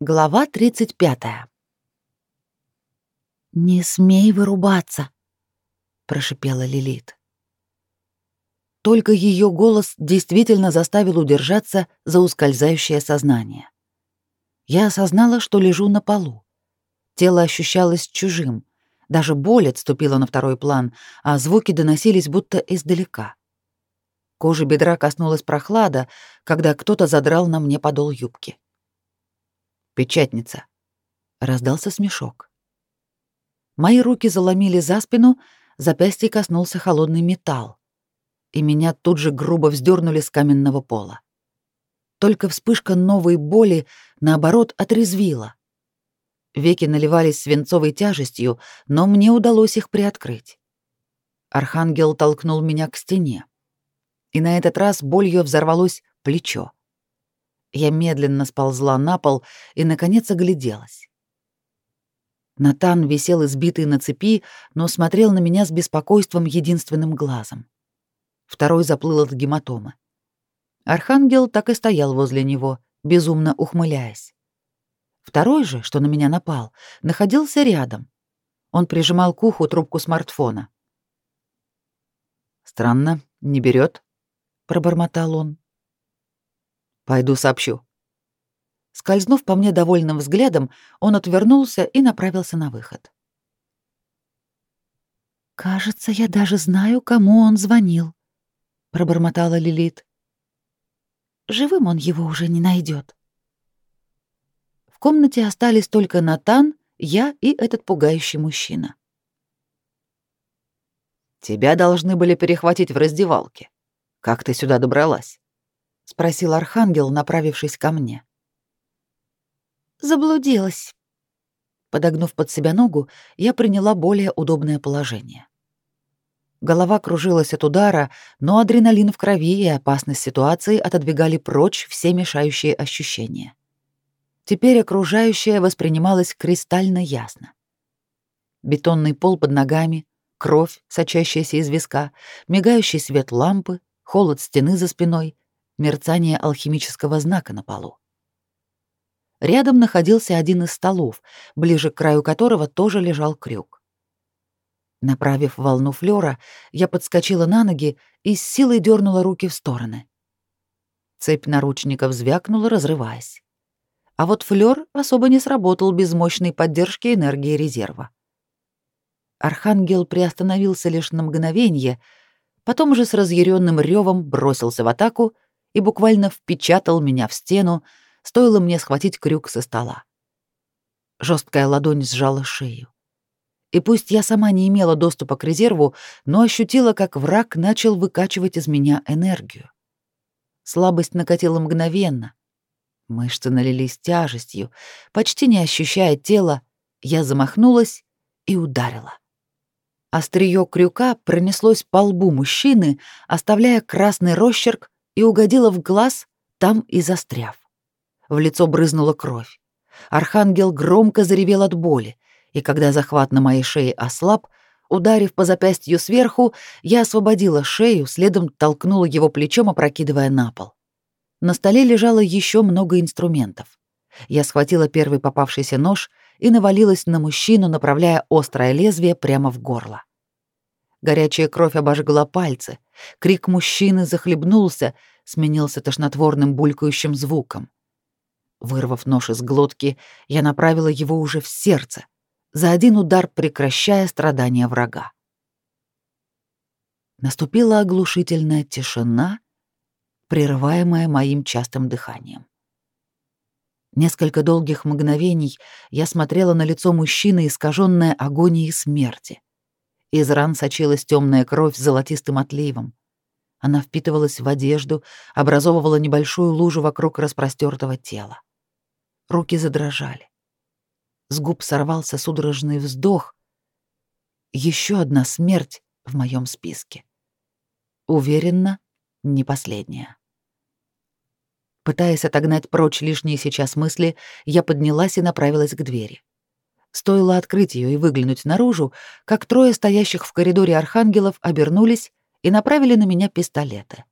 Глава 35. «Не смей вырубаться», — прошипела Лилит. Только ее голос действительно заставил удержаться за ускользающее сознание. Я осознала, что лежу на полу. Тело ощущалось чужим, даже боль отступила на второй план, а звуки доносились будто издалека. Кожа бедра коснулась прохлада, когда кто-то задрал на мне подол юбки. Печатница. Раздался смешок. Мои руки заломили за спину, запястье коснулся холодный металл, и меня тут же грубо вздернули с каменного пола. Только вспышка новой боли, наоборот, отрезвила. Веки наливались свинцовой тяжестью, но мне удалось их приоткрыть. Архангел толкнул меня к стене. И на этот раз болью взорвалось плечо. Я медленно сползла на пол и, наконец, огляделась. Натан висел избитый на цепи, но смотрел на меня с беспокойством единственным глазом. Второй заплыл от гематомы. Архангел так и стоял возле него, безумно ухмыляясь. Второй же, что на меня напал, находился рядом. Он прижимал к уху трубку смартфона. «Странно, не берет, пробормотал он. Пойду сообщу. Скользнув по мне довольным взглядом, он отвернулся и направился на выход. «Кажется, я даже знаю, кому он звонил», — пробормотала Лилит. «Живым он его уже не найдет. В комнате остались только Натан, я и этот пугающий мужчина. «Тебя должны были перехватить в раздевалке. Как ты сюда добралась?» — спросил архангел, направившись ко мне. «Заблудилась». Подогнув под себя ногу, я приняла более удобное положение. Голова кружилась от удара, но адреналин в крови и опасность ситуации отодвигали прочь все мешающие ощущения. Теперь окружающее воспринималось кристально ясно. Бетонный пол под ногами, кровь, сочащаяся из виска, мигающий свет лампы, холод стены за спиной — мерцание алхимического знака на полу. Рядом находился один из столов, ближе к краю которого тоже лежал крюк. Направив волну флёра, я подскочила на ноги и с силой дернула руки в стороны. Цепь наручников звякнула, разрываясь. А вот флёр особо не сработал без мощной поддержки энергии резерва. Архангел приостановился лишь на мгновение, потом же с разъяренным ревом бросился в атаку — и буквально впечатал меня в стену, стоило мне схватить крюк со стола. Жесткая ладонь сжала шею. И пусть я сама не имела доступа к резерву, но ощутила, как враг начал выкачивать из меня энергию. Слабость накатила мгновенно. Мышцы налились тяжестью. Почти не ощущая тела, я замахнулась и ударила. Остриё крюка пронеслось по лбу мужчины, оставляя красный росчерк и угодила в глаз, там и застряв. В лицо брызнула кровь. Архангел громко заревел от боли, и когда захват на моей шее ослаб, ударив по запястью сверху, я освободила шею, следом толкнула его плечом, опрокидывая на пол. На столе лежало еще много инструментов. Я схватила первый попавшийся нож и навалилась на мужчину, направляя острое лезвие прямо в горло. Горячая кровь обожгла пальцы. Крик мужчины захлебнулся, сменился тошнотворным булькающим звуком. Вырвав нож из глотки, я направила его уже в сердце, за один удар прекращая страдания врага. Наступила оглушительная тишина, прерываемая моим частым дыханием. Несколько долгих мгновений я смотрела на лицо мужчины, искаженное агонией смерти. Из ран сочилась темная кровь с золотистым отливом. Она впитывалась в одежду, образовывала небольшую лужу вокруг распростертого тела. Руки задрожали. С губ сорвался судорожный вздох. Еще одна смерть в моем списке. Уверенно, не последняя. Пытаясь отогнать прочь лишние сейчас мысли, я поднялась и направилась к двери. Стоило открыть ее и выглянуть наружу, как трое стоящих в коридоре архангелов обернулись и направили на меня пистолеты.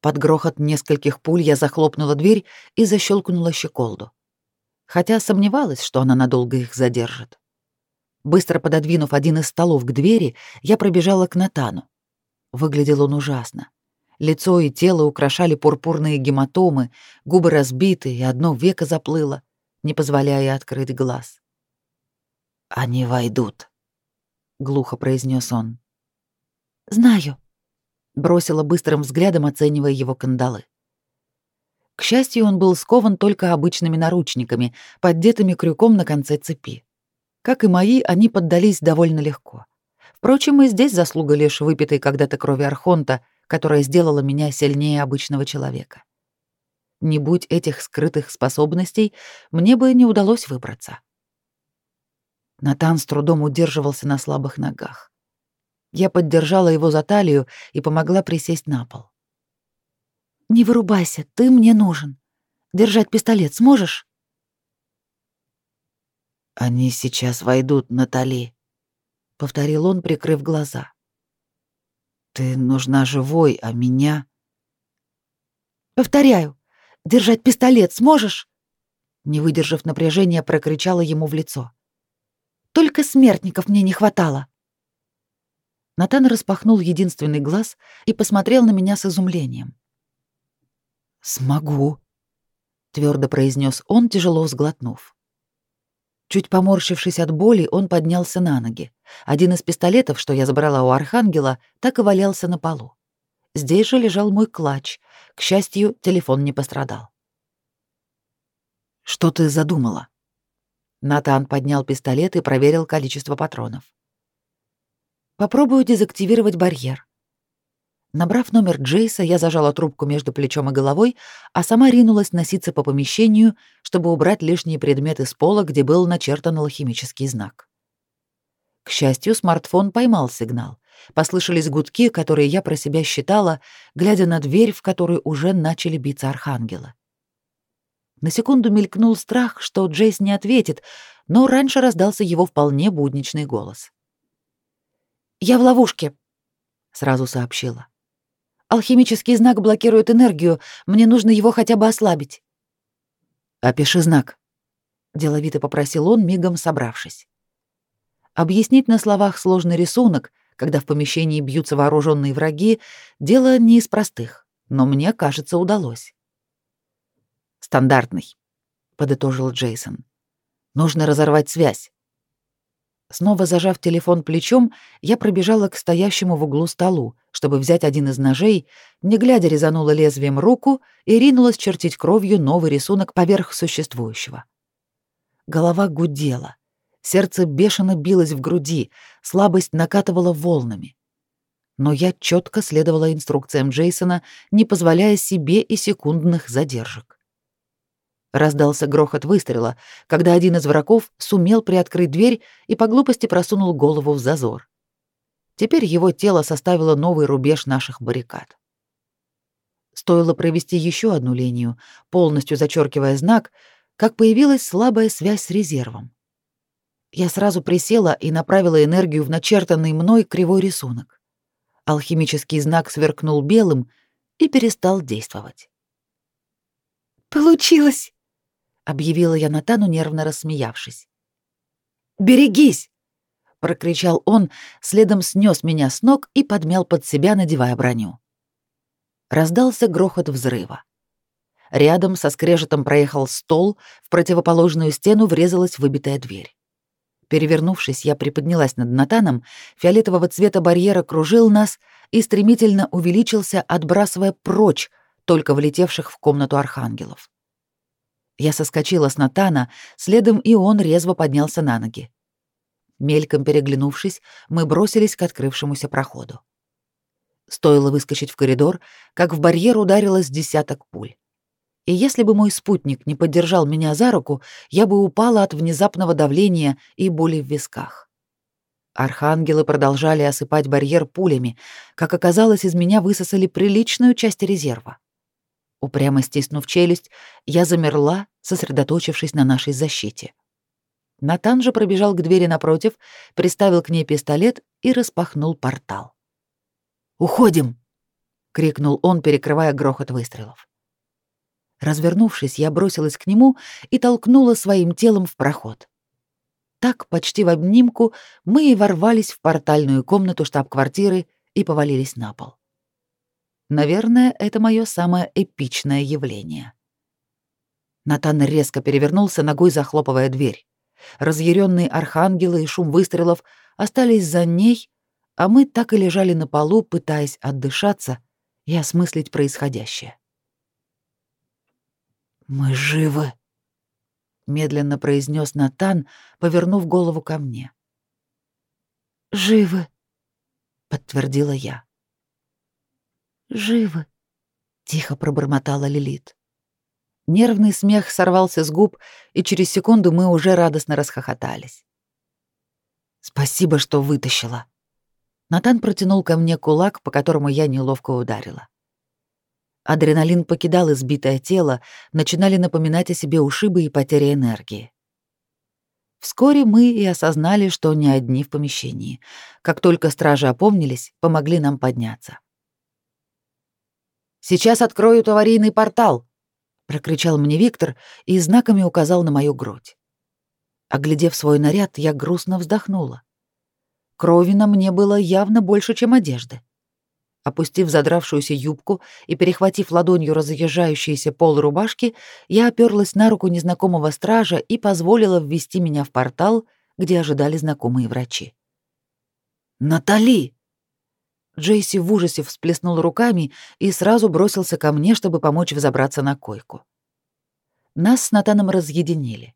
Под грохот нескольких пуль я захлопнула дверь и защелкнула щеколду. хотя сомневалась, что она надолго их задержит. Быстро пододвинув один из столов к двери, я пробежала к Натану. Выглядел он ужасно. Лицо и тело украшали пурпурные гематомы, губы разбиты, и одно веко заплыло, не позволяя открыть глаз. «Они войдут», — глухо произнес он. «Знаю», — бросила быстрым взглядом, оценивая его кандалы. К счастью, он был скован только обычными наручниками, поддетыми крюком на конце цепи. Как и мои, они поддались довольно легко. Впрочем, и здесь заслуга лишь выпитой когда-то крови Архонта, которая сделала меня сильнее обычного человека. Не будь этих скрытых способностей, мне бы не удалось выбраться. Натан с трудом удерживался на слабых ногах. Я поддержала его за талию и помогла присесть на пол. «Не вырубайся, ты мне нужен. Держать пистолет сможешь?» «Они сейчас войдут, Натали», — повторил он, прикрыв глаза. «Ты нужна живой, а меня...» «Повторяю, держать пистолет сможешь?» Не выдержав напряжения, прокричала ему в лицо. «Только смертников мне не хватало». Натан распахнул единственный глаз и посмотрел на меня с изумлением. «Смогу», — твердо произнес он, тяжело сглотнув. Чуть поморщившись от боли, он поднялся на ноги. Один из пистолетов, что я забрала у Архангела, так и валялся на полу. Здесь же лежал мой клатч. К счастью, телефон не пострадал. «Что ты задумала?» Натан поднял пистолет и проверил количество патронов. «Попробую дезактивировать барьер. Набрав номер Джейса, я зажала трубку между плечом и головой, а сама ринулась носиться по помещению, чтобы убрать лишние предметы с пола, где был начертан алхимический знак. К счастью, смартфон поймал сигнал. Послышались гудки, которые я про себя считала, глядя на дверь, в которую уже начали биться архангелы. На секунду мелькнул страх, что Джейс не ответит, но раньше раздался его вполне будничный голос. «Я в ловушке», — сразу сообщила. Алхимический знак блокирует энергию, мне нужно его хотя бы ослабить. Опиши знак, деловито попросил он, мигом собравшись. Объяснить на словах сложный рисунок, когда в помещении бьются вооруженные враги, дело не из простых, но мне, кажется, удалось. Стандартный, подытожил Джейсон. Нужно разорвать связь. Снова зажав телефон плечом, я пробежала к стоящему в углу столу, чтобы взять один из ножей, не глядя резанула лезвием руку и ринулась чертить кровью новый рисунок поверх существующего. Голова гудела, сердце бешено билось в груди, слабость накатывала волнами. Но я четко следовала инструкциям Джейсона, не позволяя себе и секундных задержек. Раздался грохот выстрела, когда один из врагов сумел приоткрыть дверь и по глупости просунул голову в зазор. Теперь его тело составило новый рубеж наших баррикад. Стоило провести еще одну линию, полностью зачеркивая знак, как появилась слабая связь с резервом. Я сразу присела и направила энергию в начертанный мной кривой рисунок. Алхимический знак сверкнул белым и перестал действовать. «Получилось!» Объявила я Натану, нервно рассмеявшись. «Берегись!» — прокричал он, следом снес меня с ног и подмял под себя, надевая броню. Раздался грохот взрыва. Рядом со скрежетом проехал стол, в противоположную стену врезалась выбитая дверь. Перевернувшись, я приподнялась над Натаном, фиолетового цвета барьера кружил нас и стремительно увеличился, отбрасывая прочь только влетевших в комнату архангелов. Я соскочила с Натана, следом и он резво поднялся на ноги. Мельком переглянувшись, мы бросились к открывшемуся проходу. Стоило выскочить в коридор, как в барьер ударилось десяток пуль. И если бы мой спутник не поддержал меня за руку, я бы упала от внезапного давления и боли в висках. Архангелы продолжали осыпать барьер пулями. Как оказалось, из меня высосали приличную часть резерва. Упрямо стиснув челюсть, я замерла, сосредоточившись на нашей защите. Натан же пробежал к двери напротив, приставил к ней пистолет и распахнул портал. «Уходим!» — крикнул он, перекрывая грохот выстрелов. Развернувшись, я бросилась к нему и толкнула своим телом в проход. Так, почти в обнимку, мы и ворвались в портальную комнату штаб-квартиры и повалились на пол. Наверное, это мое самое эпичное явление. Натан резко перевернулся, ногой захлопывая дверь. Разъяренные архангелы и шум выстрелов остались за ней, а мы так и лежали на полу, пытаясь отдышаться и осмыслить происходящее. «Мы живы», — медленно произнес Натан, повернув голову ко мне. «Живы», — подтвердила я. «Живы», — тихо пробормотала Лилит. Нервный смех сорвался с губ, и через секунду мы уже радостно расхохотались. «Спасибо, что вытащила». Натан протянул ко мне кулак, по которому я неловко ударила. Адреналин покидал избитое тело, начинали напоминать о себе ушибы и потери энергии. Вскоре мы и осознали, что не одни в помещении. Как только стражи опомнились, помогли нам подняться. «Сейчас откроют аварийный портал!» — прокричал мне Виктор и знаками указал на мою грудь. Оглядев свой наряд, я грустно вздохнула. Крови на мне было явно больше, чем одежды. Опустив задравшуюся юбку и перехватив ладонью разъезжающиеся полы рубашки, я оперлась на руку незнакомого стража и позволила ввести меня в портал, где ожидали знакомые врачи. «Натали!» Джейси в ужасе всплеснул руками и сразу бросился ко мне, чтобы помочь взобраться на койку. Нас с Натаном разъединили.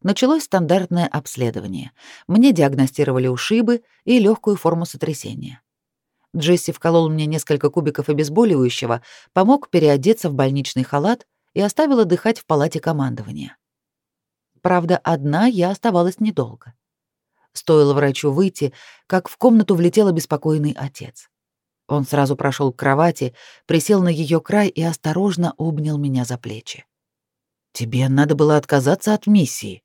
Началось стандартное обследование. Мне диагностировали ушибы и легкую форму сотрясения. Джесси вколол мне несколько кубиков обезболивающего, помог переодеться в больничный халат и оставил отдыхать в палате командования. Правда, одна я оставалась недолго. Стоило врачу выйти, как в комнату влетел обеспокоенный отец. Он сразу прошел к кровати, присел на ее край и осторожно обнял меня за плечи. «Тебе надо было отказаться от миссии».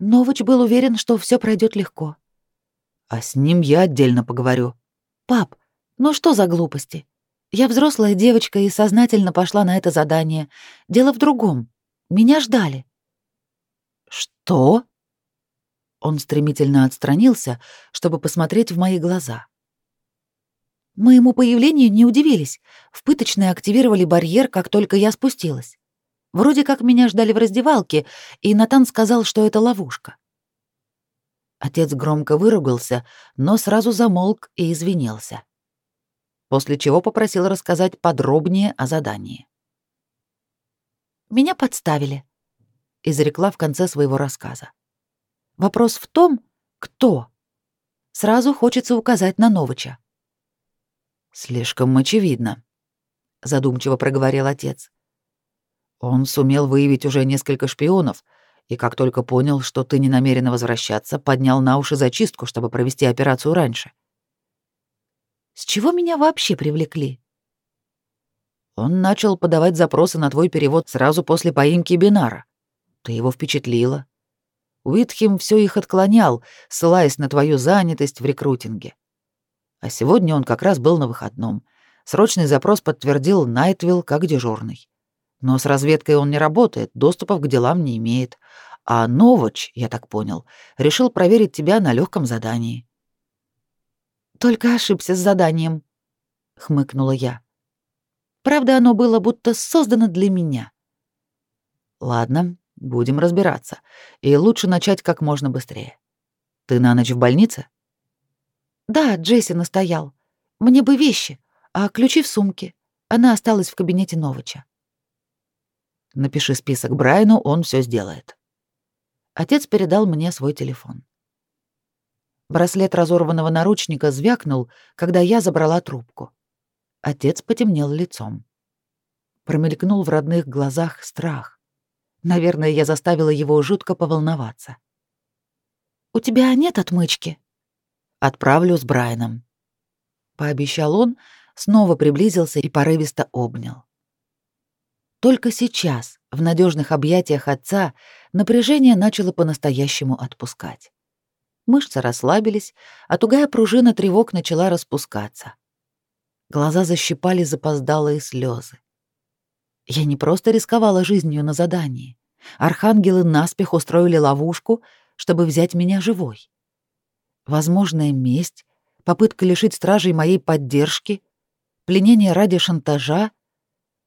Новыч был уверен, что все пройдет легко. «А с ним я отдельно поговорю», «Пап, ну что за глупости? Я взрослая девочка и сознательно пошла на это задание. Дело в другом. Меня ждали». «Что?» Он стремительно отстранился, чтобы посмотреть в мои глаза. Моему появлению не удивились. В пыточной активировали барьер, как только я спустилась. Вроде как меня ждали в раздевалке, и Натан сказал, что это ловушка. Отец громко выругался, но сразу замолк и извинился. После чего попросил рассказать подробнее о задании. «Меня подставили», — изрекла в конце своего рассказа. «Вопрос в том, кто. Сразу хочется указать на Новича». «Слишком очевидно», — задумчиво проговорил отец. «Он сумел выявить уже несколько шпионов, и как только понял, что ты не намерена возвращаться, поднял на уши зачистку, чтобы провести операцию раньше. С чего меня вообще привлекли? Он начал подавать запросы на твой перевод сразу после поимки Бинара. Ты его впечатлила. Уитхем все их отклонял, ссылаясь на твою занятость в рекрутинге. А сегодня он как раз был на выходном. Срочный запрос подтвердил Найтвилл как дежурный. Но с разведкой он не работает, доступов к делам не имеет. А Новоч, я так понял, решил проверить тебя на легком задании. Только ошибся с заданием, хмыкнула я. Правда, оно было будто создано для меня. Ладно, будем разбираться. И лучше начать как можно быстрее. Ты на ночь в больнице? Да, Джесси настоял. Мне бы вещи, а ключи в сумке. Она осталась в кабинете Новича. Напиши список Брайану, он все сделает. Отец передал мне свой телефон. Браслет разорванного наручника звякнул, когда я забрала трубку. Отец потемнел лицом. Промелькнул в родных глазах страх. Наверное, я заставила его жутко поволноваться. «У тебя нет отмычки?» «Отправлю с Брайаном», — пообещал он, снова приблизился и порывисто обнял. Только сейчас, в надежных объятиях отца, напряжение начало по-настоящему отпускать. Мышцы расслабились, а тугая пружина тревог начала распускаться. Глаза защипали запоздалые слезы. Я не просто рисковала жизнью на задании. Архангелы наспех устроили ловушку, чтобы взять меня живой. Возможная месть, попытка лишить стражей моей поддержки, пленение ради шантажа.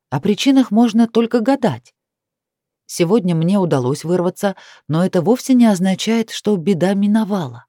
О причинах можно только гадать. Сегодня мне удалось вырваться, но это вовсе не означает, что беда миновала.